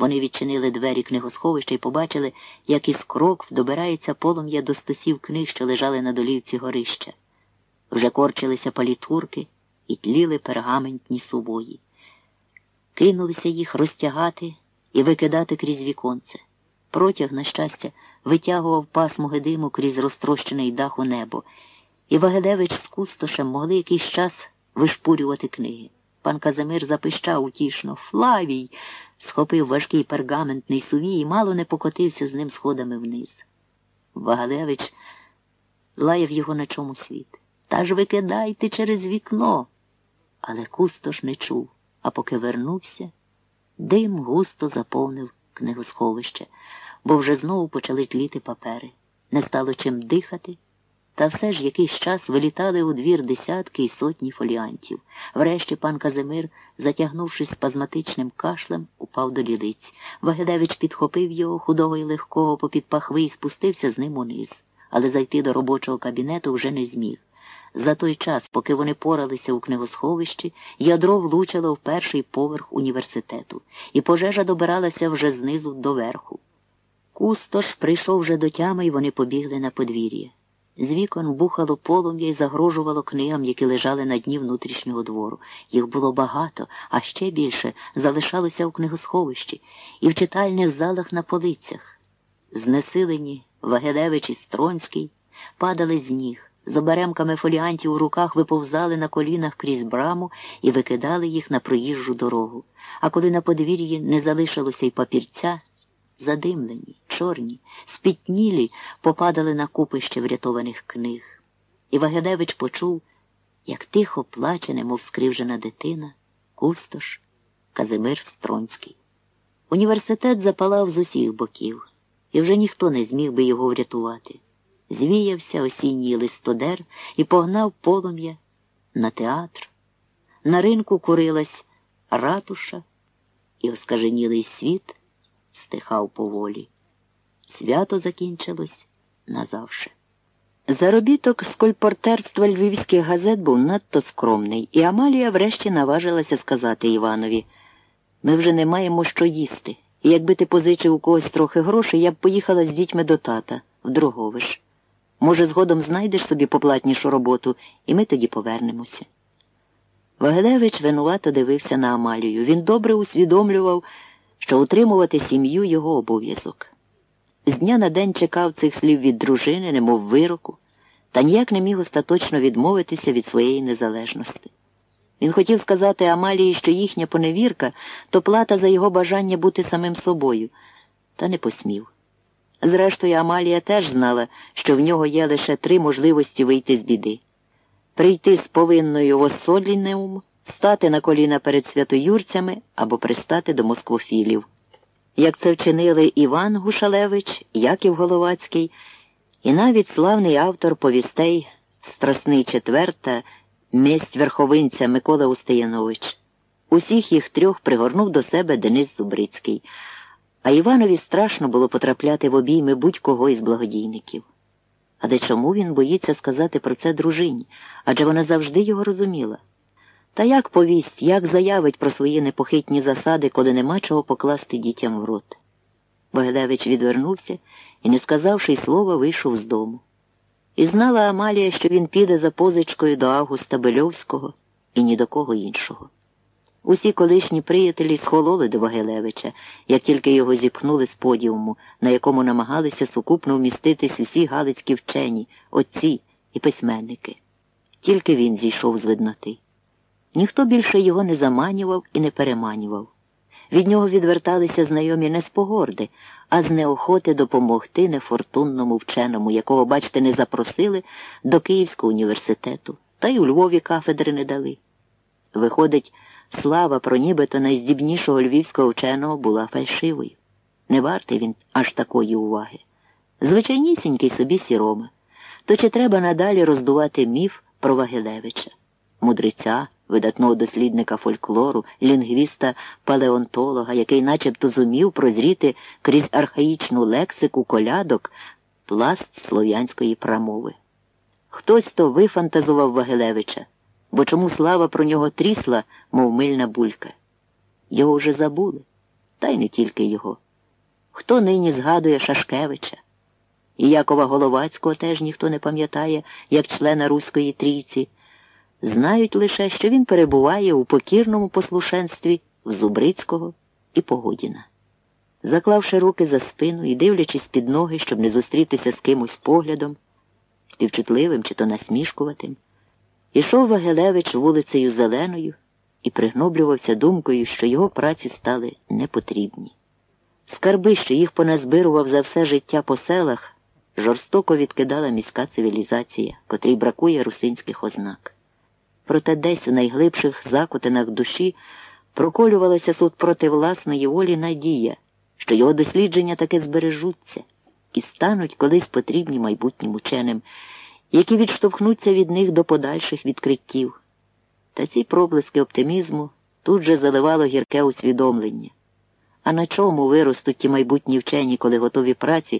Вони відчинили двері книгосховища і побачили, як із крок добирається полум'я до стосів книг, що лежали на долівці горища. Вже корчилися палітурки і тліли пергаментні сувої. Кинулися їх розтягати і викидати крізь віконце. Протяг, на щастя, витягував пасмуги диму крізь розтрощений дах у небо, і Вагедевич з кустошем могли якийсь час вишпурювати книги. Пан Казимир запищав утішно Флавій, схопив важкий пергаментний сувій і мало не покотився з ним сходами вниз. Вагадевич лаяв його на чому світ. Та ж викидайте через вікно. Але кустош не чув, а поки вернувся, дим густо заповнив книгосховище, бо вже знову почали тліти папери. Не стало чим дихати. Та все ж якийсь час вилітали у двір десятки і сотні фоліантів. Врешті пан Казимир, затягнувшись спазматичним кашлем, упав до лілиць. Вагедевич підхопив його, худого і легкого, попід пахви і спустився з ним униз, але зайти до робочого кабінету вже не зміг. За той час, поки вони поралися у книгосховищі, ядро влучило в перший поверх університету, і пожежа добиралася вже знизу до верху. Кустош прийшов вже до тями, і вони побігли на подвір'я. З вікон бухало полум'я і загрожувало книгам, які лежали на дні внутрішнього двору. Їх було багато, а ще більше залишалося у книгосховищі і в читальних залах на полицях. Знесилені Вагедевич і Стронський падали з ніг, з оберемками фоліантів у руках виповзали на колінах крізь браму і викидали їх на проїжджу дорогу. А коли на подвір'ї не залишилося й папірця, задимлені, чорні, спітнілі попадали на купище врятованих книг. І Вагедевич почув, як тихо плаче, немов скривжена дитина, кустош, Казимир Стронський. Університет запалав з усіх боків, і вже ніхто не зміг би його врятувати. Звіявся осінній листодер і погнав полум'я на театр. На ринку курилась ратуша і оскаженілий світ стихав поволі. Свято закінчилось назавше. Заробіток з кольпортерства львівських газет був надто скромний, і Амалія врешті наважилася сказати Іванові ми вже не маємо що їсти, і якби ти позичив у когось трохи грошей, я б поїхала з дітьми до тата, в Дроговиш. Може, згодом знайдеш собі поплатнішу роботу, і ми тоді повернемося. Вагелевич винувато дивився на Амалію. Він добре усвідомлював, що утримувати сім'ю його обов'язок. З дня на день чекав цих слів від дружини, немов вироку, та ніяк не міг остаточно відмовитися від своєї незалежності. Він хотів сказати Амалії, що їхня поневірка то плата за його бажання бути самим собою, та не посмів. Зрештою, Амалія теж знала, що в нього є лише три можливості вийти з біди прийти з повинною в Оссолінеум, стати на коліна перед святоюрцями або пристати до москвофілів. Як це вчинили Іван Гушалевич, Яків Головацький і навіть славний автор повістей Страсний четвер та Месть верховинця Микола Устаянович. Усіх їх трьох пригорнув до себе Денис Зубрицький, а Іванові страшно було потрапляти в обійми будь-кого із благодійників. Але чому він боїться сказати про це дружині? Адже вона завжди його розуміла. Та як повість, як заявить про свої непохитні засади, коли нема чого покласти дітям в рот? Богдавич відвернувся і, не сказавши й слова, вийшов з дому. І знала Амалія, що він піде за позичкою до Августа Бельовського і ні до кого іншого. Усі колишні приятелі схололи до Вагилевича, як тільки його зіпхнули з подіуму, на якому намагалися сукупно вміститись усі галицькі вчені, отці і письменники. Тільки він зійшов з видноти. Ніхто більше його не заманював і не переманював. Від нього відверталися знайомі не з погорди, а з неохоти допомогти нефортунному вченому, якого, бачите, не запросили до Київського університету, та й у Львові кафедри не дали. Виходить, слава про нібито найздібнішого львівського вченого була фальшивою. Не вартий він аж такої уваги. Звичайнісінький собі сірома. То чи треба надалі роздувати міф про Вагилевича, мудреця, видатного дослідника фольклору, лінгвіста, палеонтолога, який начебто зумів прозріти крізь архаїчну лексику колядок пласт слов'янської промови. Хтось то вифантазував Вагилевича, бо чому слава про нього трісла, мов мильна булька. Його вже забули. та й не тільки його. Хто нині згадує Шашкевича? І Якова Головацького теж ніхто не пам'ятає, як члена Руської трійці. Знають лише, що він перебуває у покірному послушенстві в Зубрицького і Погодіна. Заклавши руки за спину і дивлячись під ноги, щоб не зустрітися з кимось поглядом, співчутливим чи то насмішкуватим, ішов Вагелевич вулицею Зеленою і пригноблювався думкою, що його праці стали непотрібні. Скарби, що їх поназбирував за все життя по селах, жорстоко відкидала міська цивілізація, котрій бракує русинських ознак. Проте десь у найглибших закутинах душі проколювалася суд проти власної волі надія, що його дослідження таки збережуться і стануть колись потрібні майбутнім ученим, які відштовхнуться від них до подальших відкриттів. Та ці проблиски оптимізму тут же заливало гірке усвідомлення. А на чому виростуть ті майбутні вчені, коли готові праці